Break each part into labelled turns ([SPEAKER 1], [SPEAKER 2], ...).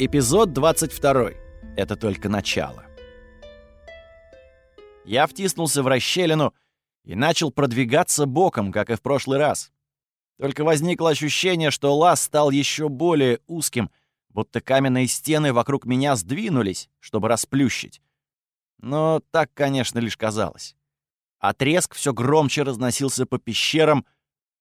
[SPEAKER 1] Эпизод 22. Это только начало. Я втиснулся в расщелину и начал продвигаться боком, как и в прошлый раз. Только возникло ощущение, что лаз стал еще более узким, будто каменные стены вокруг меня сдвинулись, чтобы расплющить. Но так, конечно, лишь казалось. А все громче разносился по пещерам,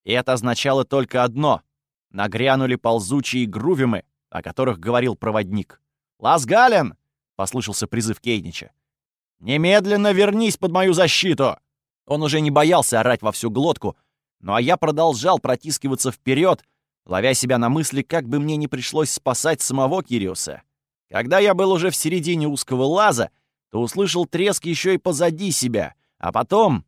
[SPEAKER 1] и это означало только одно — нагрянули ползучие грувимы, о которых говорил проводник. «Лазгален!» — послышался призыв Кейнича. «Немедленно вернись под мою защиту!» Он уже не боялся орать во всю глотку, ну а я продолжал протискиваться вперед, ловя себя на мысли, как бы мне не пришлось спасать самого Кириуса. Когда я был уже в середине узкого лаза, то услышал треск еще и позади себя, а потом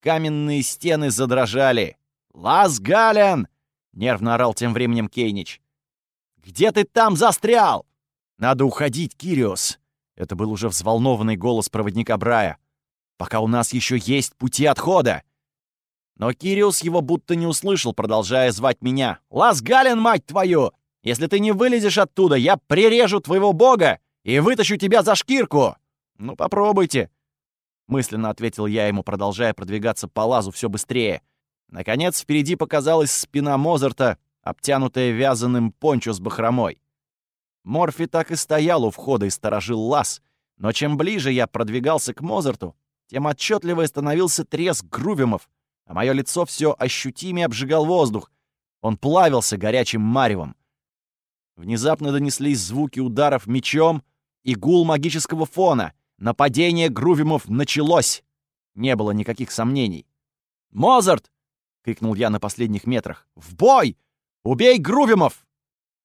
[SPEAKER 1] каменные стены задрожали. «Лаз Гален!» — нервно орал тем временем Кейнич. Где ты там застрял?» «Надо уходить, Кириос!» Это был уже взволнованный голос проводника Брая. «Пока у нас еще есть пути отхода!» Но Кириус его будто не услышал, продолжая звать меня. «Лазгален, мать твою! Если ты не вылезешь оттуда, я прирежу твоего бога и вытащу тебя за шкирку!» «Ну, попробуйте!» Мысленно ответил я ему, продолжая продвигаться по лазу все быстрее. Наконец, впереди показалась спина Мозарта, обтянутая вязаным пончо с бахромой. Морфи так и стоял у входа и сторожил лаз, но чем ближе я продвигался к Мозарту, тем отчетливее становился треск грувимов, а мое лицо все ощутимее обжигал воздух. Он плавился горячим маревом. Внезапно донеслись звуки ударов мечом и гул магического фона. Нападение грувимов началось. Не было никаких сомнений. «Мозарт!» — крикнул я на последних метрах. «В бой! «Убей Грувимов!»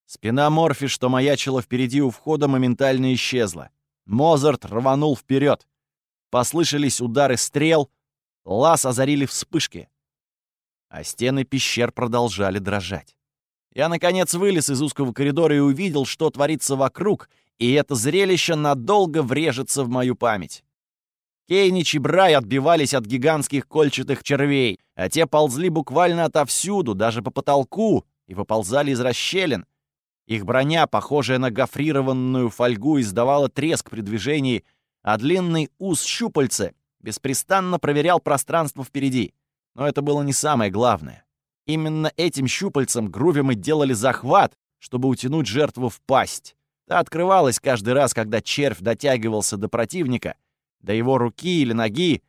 [SPEAKER 1] Спина Морфи, что маячила впереди у входа, моментально исчезла. Мозарт рванул вперед. Послышались удары стрел, лаз озарили вспышки. А стены пещер продолжали дрожать. Я, наконец, вылез из узкого коридора и увидел, что творится вокруг, и это зрелище надолго врежется в мою память. Кейнич и Брай отбивались от гигантских кольчатых червей, а те ползли буквально отовсюду, даже по потолку, и выползали из расщелин. Их броня, похожая на гофрированную фольгу, издавала треск при движении, а длинный ус щупальца беспрестанно проверял пространство впереди. Но это было не самое главное. Именно этим щупальцем грувимы делали захват, чтобы утянуть жертву в пасть. Та открывалась каждый раз, когда червь дотягивался до противника, до его руки или ноги.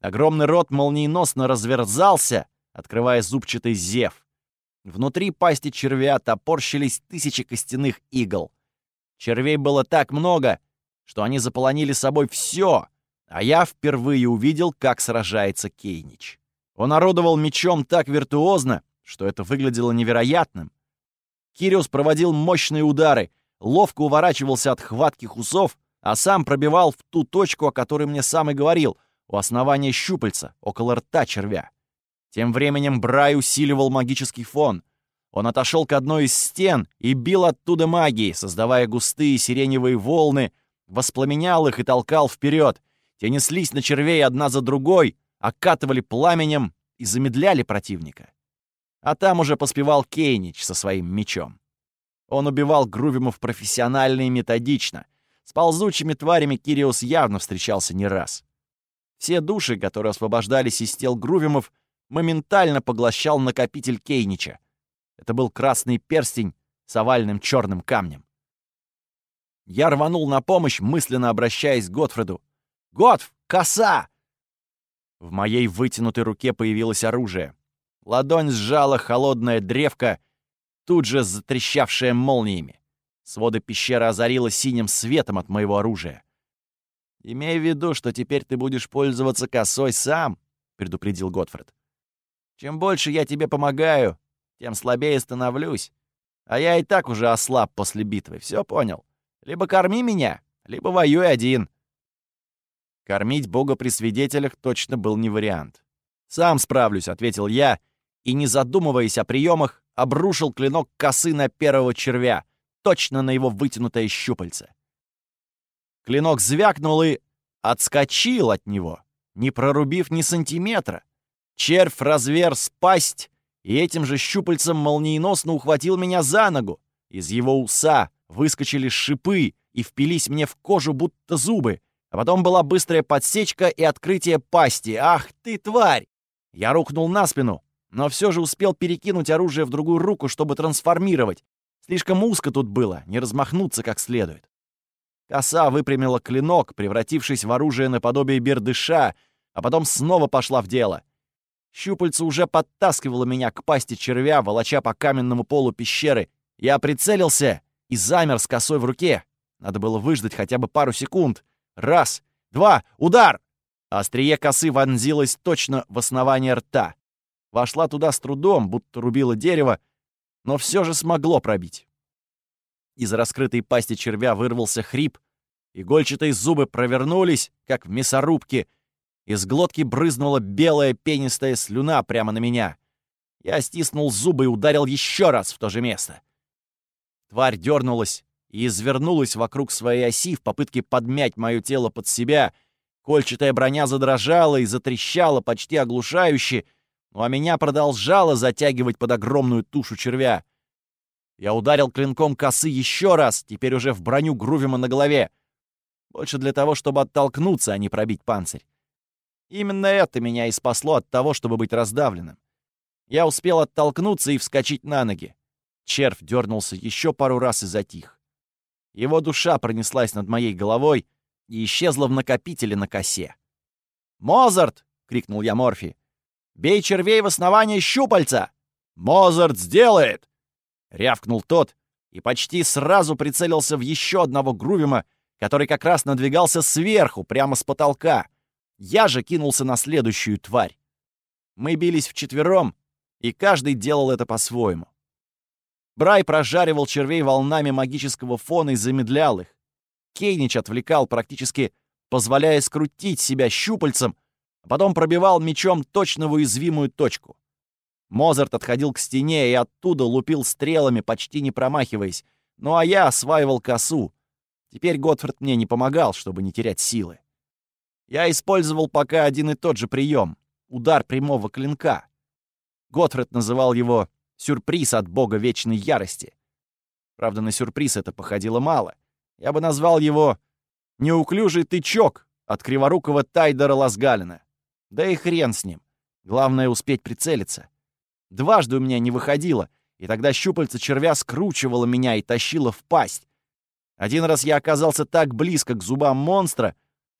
[SPEAKER 1] Огромный рот молниеносно разверзался, открывая зубчатый зев. Внутри пасти червя топорщились тысячи костяных игл. Червей было так много, что они заполонили собой все, а я впервые увидел, как сражается Кейнич. Он орудовал мечом так виртуозно, что это выглядело невероятным. Кириус проводил мощные удары, ловко уворачивался от хватких усов, а сам пробивал в ту точку, о которой мне сам и говорил, у основания щупальца, около рта червя. Тем временем Брай усиливал магический фон. Он отошел к одной из стен и бил оттуда магией, создавая густые сиреневые волны, воспламенял их и толкал вперед. Те неслись на червей одна за другой, окатывали пламенем и замедляли противника. А там уже поспевал Кейнич со своим мечом. Он убивал Грувимов профессионально и методично. С ползучими тварями Кириус явно встречался не раз. Все души, которые освобождались из тел Грувимов, моментально поглощал накопитель Кейнича. Это был красный перстень с овальным черным камнем. Я рванул на помощь, мысленно обращаясь к Готфреду. «Готф! Коса!» В моей вытянутой руке появилось оружие. Ладонь сжала холодная древко, тут же затрещавшая молниями. Своды пещеры озарило синим светом от моего оружия. «Имей в виду, что теперь ты будешь пользоваться косой сам», — предупредил Готфред. Чем больше я тебе помогаю, тем слабее становлюсь. А я и так уже ослаб после битвы, все понял? Либо корми меня, либо воюй один». Кормить Бога при свидетелях точно был не вариант. «Сам справлюсь», — ответил я, и, не задумываясь о приемах, обрушил клинок косы на первого червя, точно на его вытянутое щупальце. Клинок звякнул и отскочил от него, не прорубив ни сантиметра. Червь разверз пасть и этим же щупальцем молниеносно ухватил меня за ногу. Из его уса выскочили шипы и впились мне в кожу, будто зубы. А потом была быстрая подсечка и открытие пасти. Ах ты, тварь! Я рухнул на спину, но все же успел перекинуть оружие в другую руку, чтобы трансформировать. Слишком узко тут было, не размахнуться как следует. Коса выпрямила клинок, превратившись в оружие наподобие бердыша, а потом снова пошла в дело. Щупальца уже подтаскивало меня к пасти червя, волоча по каменному полу пещеры. Я прицелился и замер с косой в руке. Надо было выждать хотя бы пару секунд. Раз, два, удар! Острие косы вонзилось точно в основание рта. Вошла туда с трудом, будто рубило дерево, но все же смогло пробить. Из раскрытой пасти червя вырвался хрип, игольчатые зубы провернулись, как в мясорубке. Из глотки брызнула белая пенистая слюна прямо на меня. Я стиснул зубы и ударил еще раз в то же место. Тварь дернулась и извернулась вокруг своей оси в попытке подмять мое тело под себя. Кольчатая броня задрожала и затрещала почти оглушающе, ну а меня продолжало затягивать под огромную тушу червя. Я ударил клинком косы еще раз, теперь уже в броню Грувима на голове. Больше для того, чтобы оттолкнуться, а не пробить панцирь. Именно это меня и спасло от того, чтобы быть раздавленным. Я успел оттолкнуться и вскочить на ноги. Червь дернулся еще пару раз и затих. Его душа пронеслась над моей головой и исчезла в накопителе на косе. «Мозарт!» — крикнул я Морфи. «Бей червей в основание щупальца!» «Мозарт сделает!» Рявкнул тот и почти сразу прицелился в еще одного Грувима, который как раз надвигался сверху, прямо с потолка. Я же кинулся на следующую тварь. Мы бились вчетвером, и каждый делал это по-своему. Брай прожаривал червей волнами магического фона и замедлял их. Кейнич отвлекал, практически позволяя скрутить себя щупальцем, а потом пробивал мечом точно в уязвимую точку. Мозарт отходил к стене и оттуда лупил стрелами, почти не промахиваясь. Ну а я осваивал косу. Теперь Готфред мне не помогал, чтобы не терять силы. Я использовал пока один и тот же прием — удар прямого клинка. Готфред называл его «сюрприз от бога вечной ярости». Правда, на сюрприз это походило мало. Я бы назвал его «неуклюжий тычок» от криворукого Тайдера Ласгалина. Да и хрен с ним. Главное — успеть прицелиться. Дважды у меня не выходило, и тогда щупальца червя скручивало меня и тащило в пасть. Один раз я оказался так близко к зубам монстра,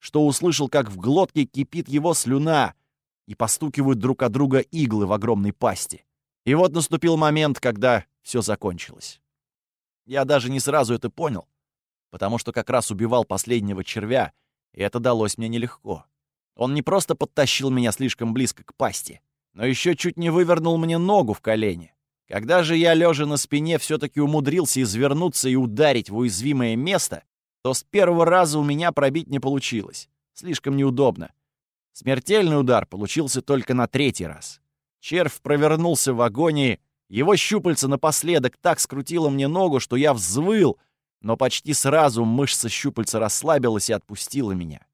[SPEAKER 1] что услышал, как в глотке кипит его слюна и постукивают друг от друга иглы в огромной пасти. И вот наступил момент, когда все закончилось. Я даже не сразу это понял, потому что как раз убивал последнего червя, и это далось мне нелегко. Он не просто подтащил меня слишком близко к пасти но еще чуть не вывернул мне ногу в колени. Когда же я, лежа на спине, все-таки умудрился извернуться и ударить в уязвимое место, то с первого раза у меня пробить не получилось. Слишком неудобно. Смертельный удар получился только на третий раз. Червь провернулся в агонии, его щупальца напоследок так скрутило мне ногу, что я взвыл, но почти сразу мышца щупальца расслабилась и отпустила меня.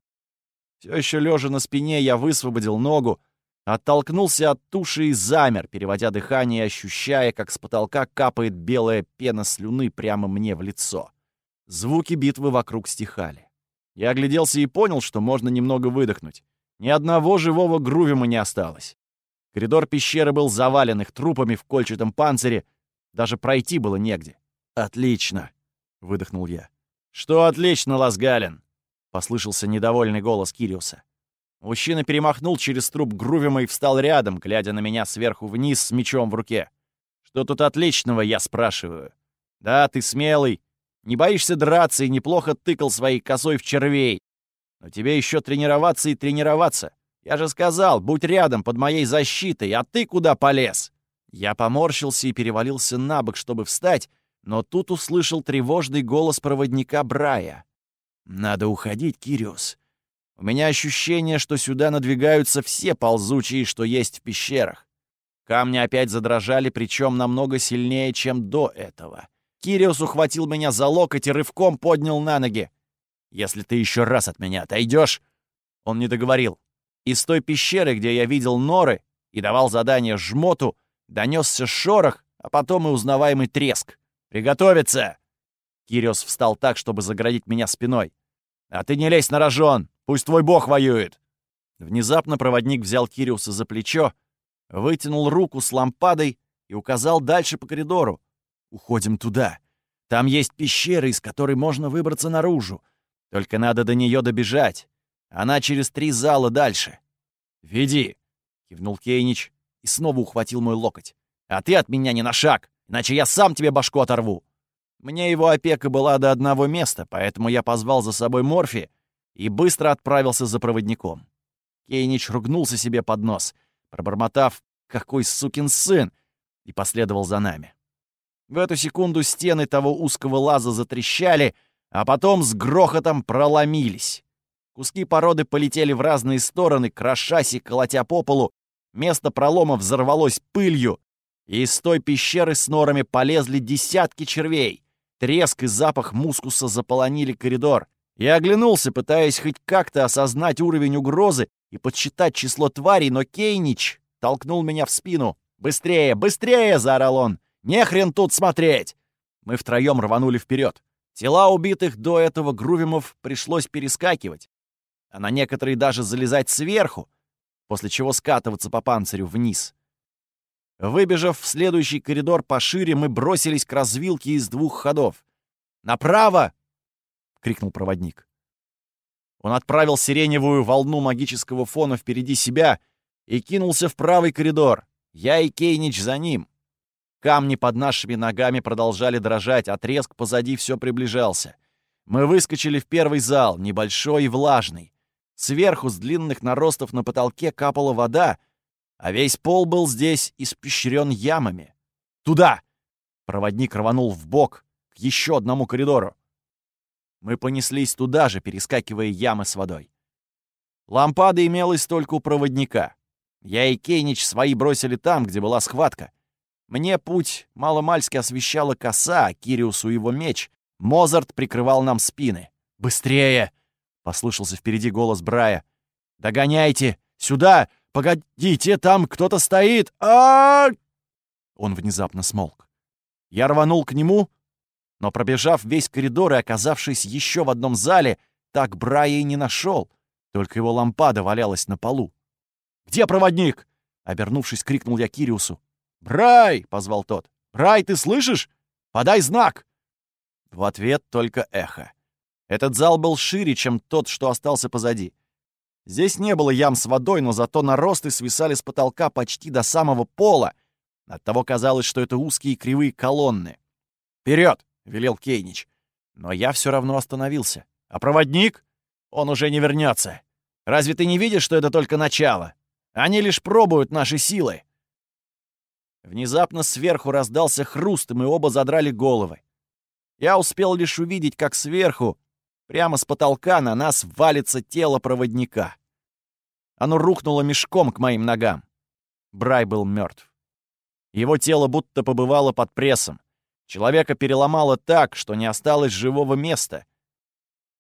[SPEAKER 1] Все еще лежа на спине, я высвободил ногу, Оттолкнулся от туши и замер, переводя дыхание ощущая, как с потолка капает белая пена слюны прямо мне в лицо. Звуки битвы вокруг стихали. Я огляделся и понял, что можно немного выдохнуть. Ни одного живого грувима не осталось. Коридор пещеры был завален их трупами в кольчатом панцире. Даже пройти было негде. «Отлично!» — выдохнул я. «Что отлично, Лазгалин?» — послышался недовольный голос Кириуса. Мужчина перемахнул через труп Грувима и встал рядом, глядя на меня сверху вниз с мечом в руке. «Что тут отличного?» — я спрашиваю. «Да, ты смелый. Не боишься драться и неплохо тыкал своей косой в червей. Но тебе еще тренироваться и тренироваться. Я же сказал, будь рядом, под моей защитой, а ты куда полез?» Я поморщился и перевалился на бок, чтобы встать, но тут услышал тревожный голос проводника Брая. «Надо уходить, Кириус. У меня ощущение, что сюда надвигаются все ползучие, что есть в пещерах. Камни опять задрожали, причем намного сильнее, чем до этого. Кириус ухватил меня за локоть и рывком поднял на ноги. «Если ты еще раз от меня отойдешь...» Он не договорил. Из той пещеры, где я видел норы и давал задание жмоту, донесся шорох, а потом и узнаваемый треск. «Приготовиться!» Кириос встал так, чтобы загородить меня спиной. «А ты не лезь на рожон! Пусть твой бог воюет!» Внезапно проводник взял Кириуса за плечо, вытянул руку с лампадой и указал дальше по коридору. «Уходим туда. Там есть пещера, из которой можно выбраться наружу. Только надо до нее добежать. Она через три зала дальше». «Веди!» — кивнул Кейнич и снова ухватил мой локоть. «А ты от меня не на шаг, иначе я сам тебе башку оторву!» Мне его опека была до одного места, поэтому я позвал за собой Морфи и быстро отправился за проводником. Кейнич ругнулся себе под нос, пробормотав «Какой сукин сын!» и последовал за нами. В эту секунду стены того узкого лаза затрещали, а потом с грохотом проломились. Куски породы полетели в разные стороны, крошась и колотя по полу. Место пролома взорвалось пылью, и из той пещеры с норами полезли десятки червей. Треск и запах мускуса заполонили коридор. Я оглянулся, пытаясь хоть как-то осознать уровень угрозы и подсчитать число тварей, но Кейнич толкнул меня в спину. «Быстрее, быстрее!» — заорал он. «Не хрен тут смотреть!» Мы втроем рванули вперед. Тела убитых до этого грувимов пришлось перескакивать, а на некоторые даже залезать сверху, после чего скатываться по панцирю вниз. Выбежав в следующий коридор пошире, мы бросились к развилке из двух ходов. «Направо!» — крикнул проводник. Он отправил сиреневую волну магического фона впереди себя и кинулся в правый коридор. Я и Кейнич за ним. Камни под нашими ногами продолжали дрожать, а треск позади все приближался. Мы выскочили в первый зал, небольшой и влажный. Сверху с длинных наростов на потолке капала вода — а весь пол был здесь испещрен ямами. «Туда!» — проводник рванул в бок к еще одному коридору. Мы понеслись туда же, перескакивая ямы с водой. Лампада имелась только у проводника. Я и Кейнич свои бросили там, где была схватка. Мне путь маломальски освещала коса, а Кириусу его меч. Мозарт прикрывал нам спины. «Быстрее!» — послышался впереди голос Брая. «Догоняйте! Сюда! Погодите, там кто-то стоит! а, Он внезапно смолк. Я рванул к нему, но, пробежав весь коридор и оказавшись еще в одном зале, так Брая и не нашел, только его лампада валялась на полу. «Где проводник?» — обернувшись, крикнул я Кириусу. «Брай!» — позвал тот. «Брай, ты слышишь? Подай знак!» В ответ только эхо. Этот зал был шире, чем тот, что остался позади. Здесь не было ям с водой, но зато наросты свисали с потолка почти до самого пола. Оттого казалось, что это узкие кривые колонны. «Вперед!» — велел Кейнич. Но я все равно остановился. «А проводник? Он уже не вернется. Разве ты не видишь, что это только начало? Они лишь пробуют наши силы!» Внезапно сверху раздался хруст, и мы оба задрали головы. Я успел лишь увидеть, как сверху Прямо с потолка на нас валится тело проводника. Оно рухнуло мешком к моим ногам. Брай был мертв. Его тело будто побывало под прессом. Человека переломало так, что не осталось живого места.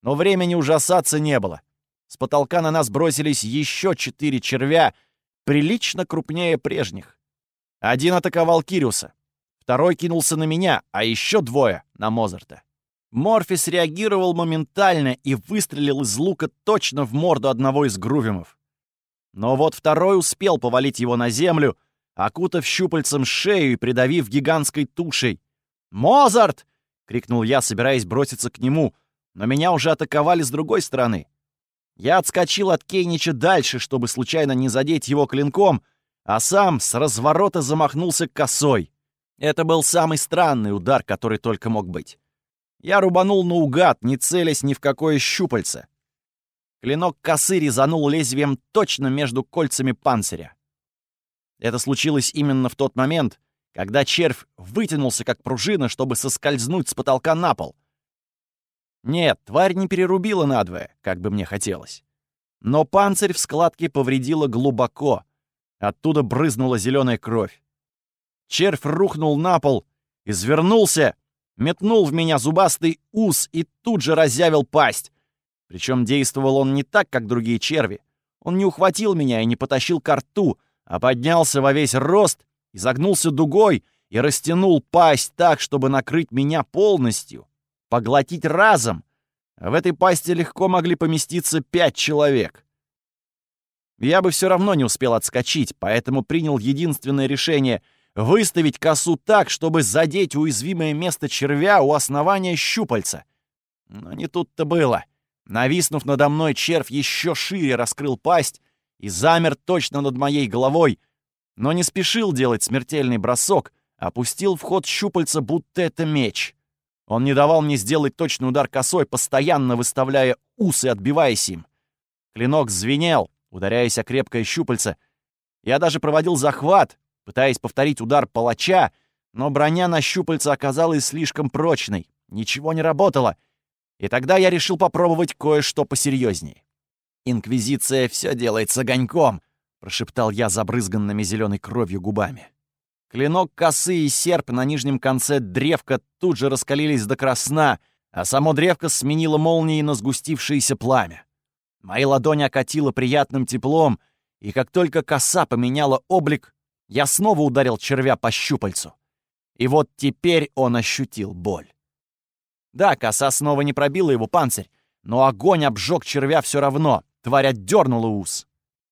[SPEAKER 1] Но времени ужасаться не было. С потолка на нас бросились еще четыре червя, прилично крупнее прежних. Один атаковал Кириуса, второй кинулся на меня, а еще двое — на Мозарта. Морфис реагировал моментально и выстрелил из лука точно в морду одного из грувимов. Но вот второй успел повалить его на землю, окутав щупальцем шею и придавив гигантской тушей. «Мозарт!» — крикнул я, собираясь броситься к нему, но меня уже атаковали с другой стороны. Я отскочил от Кейнича дальше, чтобы случайно не задеть его клинком, а сам с разворота замахнулся косой. Это был самый странный удар, который только мог быть. Я рубанул наугад, не целясь ни в какое щупальце. Клинок косы резанул лезвием точно между кольцами панциря. Это случилось именно в тот момент, когда червь вытянулся как пружина, чтобы соскользнуть с потолка на пол. Нет, тварь не перерубила надвое, как бы мне хотелось. Но панцирь в складке повредила глубоко. Оттуда брызнула зеленая кровь. Червь рухнул на пол, извернулся метнул в меня зубастый ус и тут же разъявил пасть. Причем действовал он не так, как другие черви. Он не ухватил меня и не потащил ко рту, а поднялся во весь рост, изогнулся дугой и растянул пасть так, чтобы накрыть меня полностью. поглотить разом. в этой пасти легко могли поместиться пять человек. Я бы все равно не успел отскочить, поэтому принял единственное решение — выставить косу так, чтобы задеть уязвимое место червя у основания щупальца. Но не тут-то было. Нависнув надо мной, червь еще шире раскрыл пасть и замер точно над моей головой, но не спешил делать смертельный бросок, опустил в ход щупальца, будто это меч. Он не давал мне сделать точный удар косой, постоянно выставляя усы, отбиваясь им. Клинок звенел, ударяясь о крепкое щупальце. Я даже проводил захват, пытаясь повторить удар палача, но броня на щупальце оказалась слишком прочной. Ничего не работало — и тогда я решил попробовать кое-что посерьезнее. «Инквизиция все делает с огоньком», — прошептал я забрызганными зеленой кровью губами. Клинок косы и серп на нижнем конце древка тут же раскалились до красна, а само древко сменило молнией на сгустившееся пламя. Мои ладони окатило приятным теплом, и как только коса поменяла облик, я снова ударил червя по щупальцу. И вот теперь он ощутил боль. Да, коса снова не пробила его панцирь, но огонь обжег червя все равно. Тварь отдернула ус.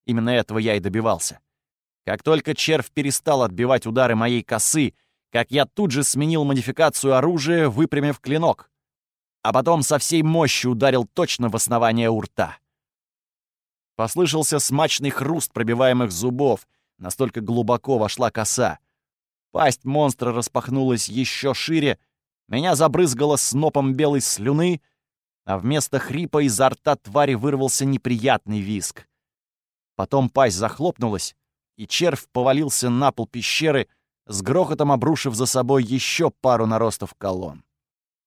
[SPEAKER 1] Именно этого я и добивался. Как только червь перестал отбивать удары моей косы, как я тут же сменил модификацию оружия, выпрямив клинок. А потом со всей мощи ударил точно в основание урта. Послышался смачный хруст пробиваемых зубов, настолько глубоко вошла коса. Пасть монстра распахнулась еще шире, меня забрызгало снопом белой слюны, а вместо хрипа изо рта твари вырвался неприятный виск. Потом пасть захлопнулась, и червь повалился на пол пещеры, с грохотом обрушив за собой еще пару наростов колонн.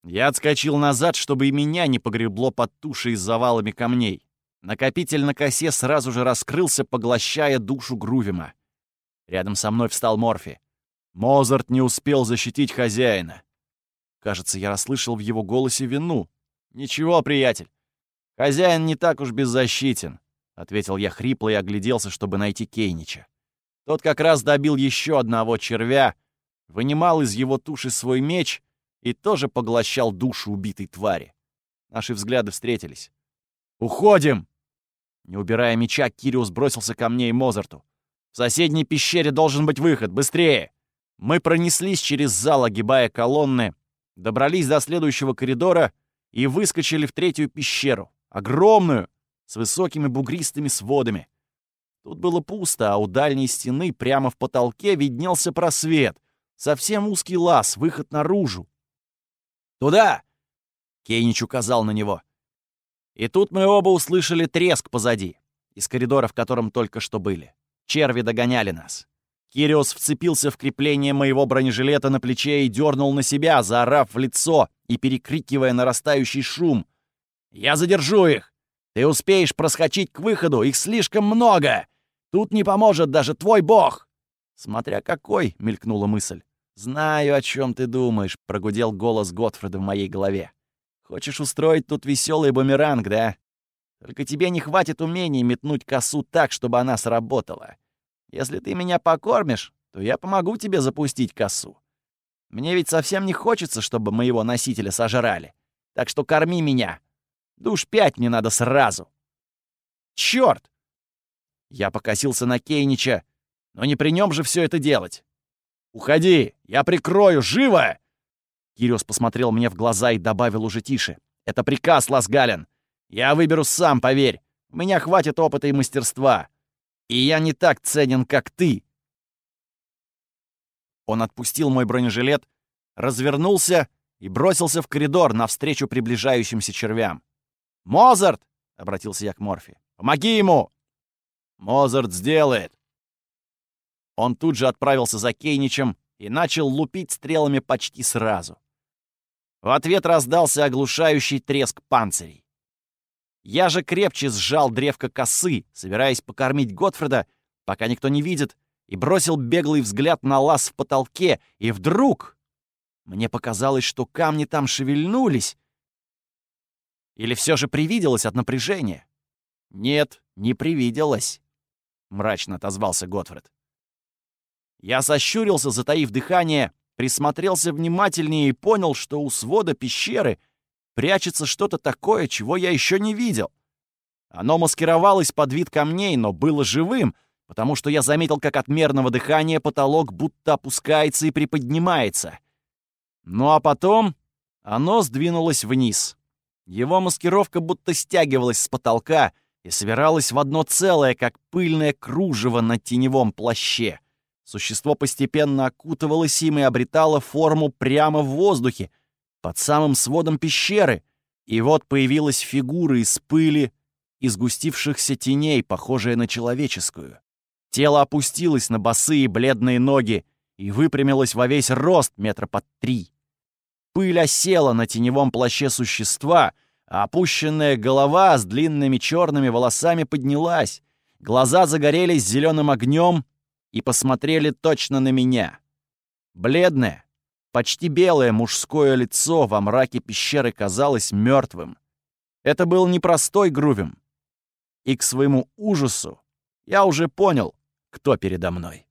[SPEAKER 1] Я отскочил назад, чтобы и меня не погребло под тушей с завалами камней. Накопитель на косе сразу же раскрылся, поглощая душу Грувима. Рядом со мной встал Морфи. Мозарт не успел защитить хозяина. Кажется, я расслышал в его голосе вину. «Ничего, приятель. Хозяин не так уж беззащитен», — ответил я хрипло и огляделся, чтобы найти Кейнича. Тот как раз добил еще одного червя, вынимал из его туши свой меч и тоже поглощал душу убитой твари. Наши взгляды встретились. «Уходим!» Не убирая меча, Кириус бросился ко мне и Мозарту. «В соседней пещере должен быть выход! Быстрее!» Мы пронеслись через зал, огибая колонны, добрались до следующего коридора и выскочили в третью пещеру, огромную, с высокими бугристыми сводами. Тут было пусто, а у дальней стены прямо в потолке виднелся просвет, совсем узкий лаз, выход наружу. «Туда!» — Кейнич указал на него. И тут мы оба услышали треск позади, из коридора, в котором только что были. Черви догоняли нас. Кириос вцепился в крепление моего бронежилета на плече и дернул на себя, заорав в лицо и перекрикивая нарастающий шум. «Я задержу их! Ты успеешь проскочить к выходу, их слишком много! Тут не поможет даже твой бог!» «Смотря какой!» — мелькнула мысль. «Знаю, о чем ты думаешь», — прогудел голос Готфреда в моей голове. «Хочешь устроить тут веселый бумеранг, да? Только тебе не хватит умений метнуть косу так, чтобы она сработала. Если ты меня покормишь, то я помогу тебе запустить косу. Мне ведь совсем не хочется, чтобы моего носителя сожрали. Так что корми меня. Душ пять мне надо сразу. Чёрт! Я покосился на Кейнича, но не при нем же все это делать. «Уходи! Я прикрою! Живо!» Кириос посмотрел мне в глаза и добавил уже тише. «Это приказ, Ласгален. Я выберу сам, поверь. У меня хватит опыта и мастерства. И я не так ценен, как ты!» Он отпустил мой бронежилет, развернулся и бросился в коридор навстречу приближающимся червям. «Мозарт!» — обратился я к Морфи. «Помоги ему!» «Мозарт сделает!» Он тут же отправился за Кейничем и начал лупить стрелами почти сразу. В ответ раздался оглушающий треск панцирей. Я же крепче сжал древко косы, собираясь покормить Готфреда, пока никто не видит, и бросил беглый взгляд на лаз в потолке, и вдруг мне показалось, что камни там шевельнулись. Или все же привиделось от напряжения? Нет, не привиделось, — мрачно отозвался Готфред. Я сощурился, затаив дыхание, присмотрелся внимательнее и понял, что у свода пещеры прячется что-то такое, чего я еще не видел. Оно маскировалось под вид камней, но было живым, потому что я заметил, как от мерного дыхания потолок будто опускается и приподнимается. Ну а потом оно сдвинулось вниз. Его маскировка будто стягивалась с потолка и собиралась в одно целое, как пыльное кружево на теневом плаще. Существо постепенно окутывалось им и обретало форму прямо в воздухе, под самым сводом пещеры. И вот появилась фигура из пыли и сгустившихся теней, похожая на человеческую. Тело опустилось на босые бледные ноги и выпрямилось во весь рост метра под три. Пыль осела на теневом плаще существа, а опущенная голова с длинными черными волосами поднялась. Глаза загорелись зеленым огнем и посмотрели точно на меня. Бледное, почти белое мужское лицо во мраке пещеры казалось мертвым. Это был непростой Грувим. И к своему ужасу я уже понял, кто передо мной.